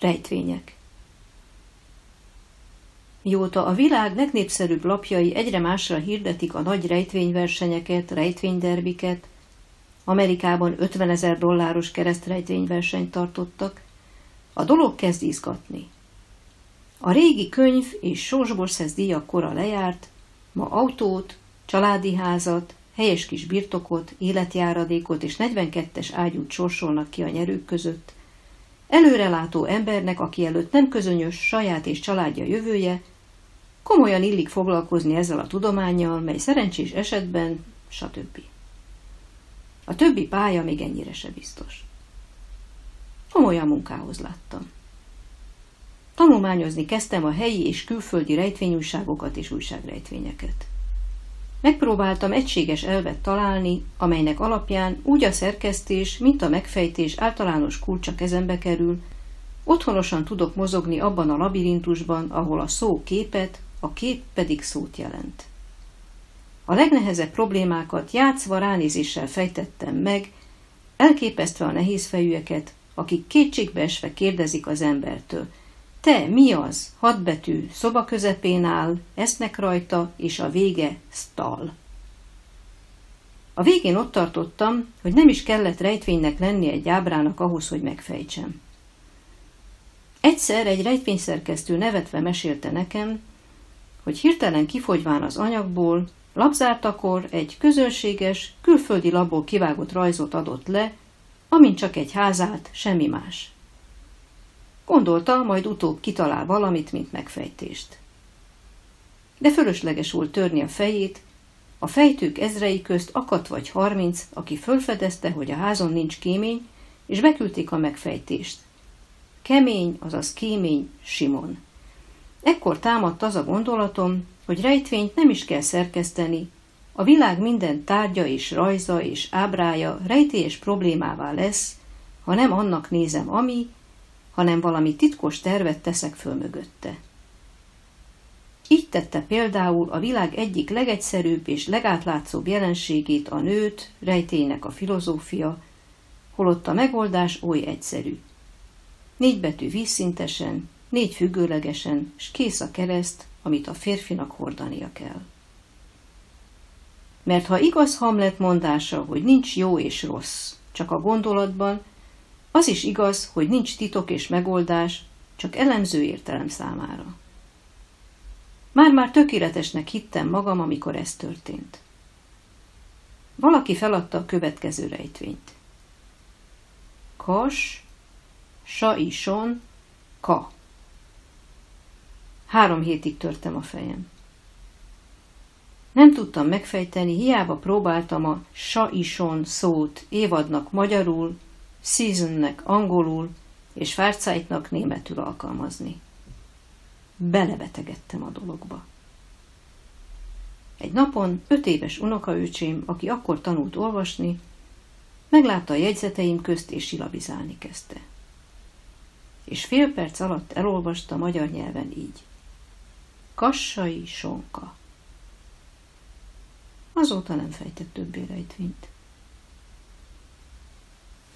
Rejtvények Mióta a világ legnépszerűbb lapjai egyre másra hirdetik a nagy rejtvényversenyeket, rejtvényderbiket, Amerikában 50 ezer dolláros keresztrejtvényversenyt tartottak, a dolog kezd izgatni. A régi könyv és sorsborszesz díjak kora lejárt, ma autót, családi házat, helyes kis birtokot, életjáradékot és 42-es ágyút sorsolnak ki a nyerők között, előrelátó embernek, aki előtt nem közönyös saját és családja jövője, komolyan illik foglalkozni ezzel a tudományjal, mely szerencsés esetben, stb. A többi pálya még ennyire se biztos. Komolyan munkához láttam. Tanulmányozni kezdtem a helyi és külföldi rejtvényújságokat és újságrejtvényeket. Megpróbáltam egységes elvet találni, amelynek alapján úgy a szerkesztés, mint a megfejtés általános kulcsa kezembe kerül, otthonosan tudok mozogni abban a labirintusban, ahol a szó képet, a kép pedig szót jelent. A legnehezebb problémákat játszva ránézéssel fejtettem meg, elképesztve a nehézfejűeket, akik kétségbeesve kérdezik az embertől. Te, mi az? Hat betű, szoba közepén áll, esznek rajta, és a vége stall. A végén ott tartottam, hogy nem is kellett rejtvénynek lenni egy ábrának ahhoz, hogy megfejtsem. Egyszer egy rejtvényszerkesztő nevetve mesélte nekem, hogy hirtelen kifogyván az anyagból, Lapzártakor egy közönséges, külföldi labból kivágott rajzot adott le, amint csak egy házát, semmi más. Gondolta, majd utóbb kitalál valamit, mint megfejtést. De fölösleges volt törni a fejét, a fejtők ezrei közt akadt vagy harminc, aki fölfedezte, hogy a házon nincs kémény, és beküldték a megfejtést. Kemény, azaz kémény, Simon. Ekkor támadt az a gondolatom, hogy rejtvényt nem is kell szerkeszteni, a világ minden tárgya és rajza és ábrája rejtélyes problémává lesz, ha nem annak nézem, ami, hanem valami titkos tervet teszek föl mögötte. Így tette például a világ egyik legegyszerűbb és legátlátszóbb jelenségét a nőt, rejtélynek a filozófia, holott a megoldás oly egyszerű. Négy betű vízszintesen, négy függőlegesen, s kész a kereszt, amit a férfinak hordania kell. Mert ha igaz Hamlet mondása, hogy nincs jó és rossz, csak a gondolatban, az is igaz, hogy nincs titok és megoldás, csak elemző értelem számára. Már-már tökéletesnek hittem magam, amikor ez történt. Valaki feladta a következő rejtvényt. Kas, sa-ison, ka. Három hétig törtem a fejem. Nem tudtam megfejteni, hiába próbáltam a saison szót évadnak magyarul, seasonnek angolul és fárcájtnak németül alkalmazni. Belebetegedtem a dologba. Egy napon öt éves unokaöcsém, aki akkor tanult olvasni, meglátta a jegyzeteim közt és silabizálni kezdte. És fél perc alatt elolvasta magyar nyelven így. Kassai sonka. Azóta nem fejtett többé rejtvényt.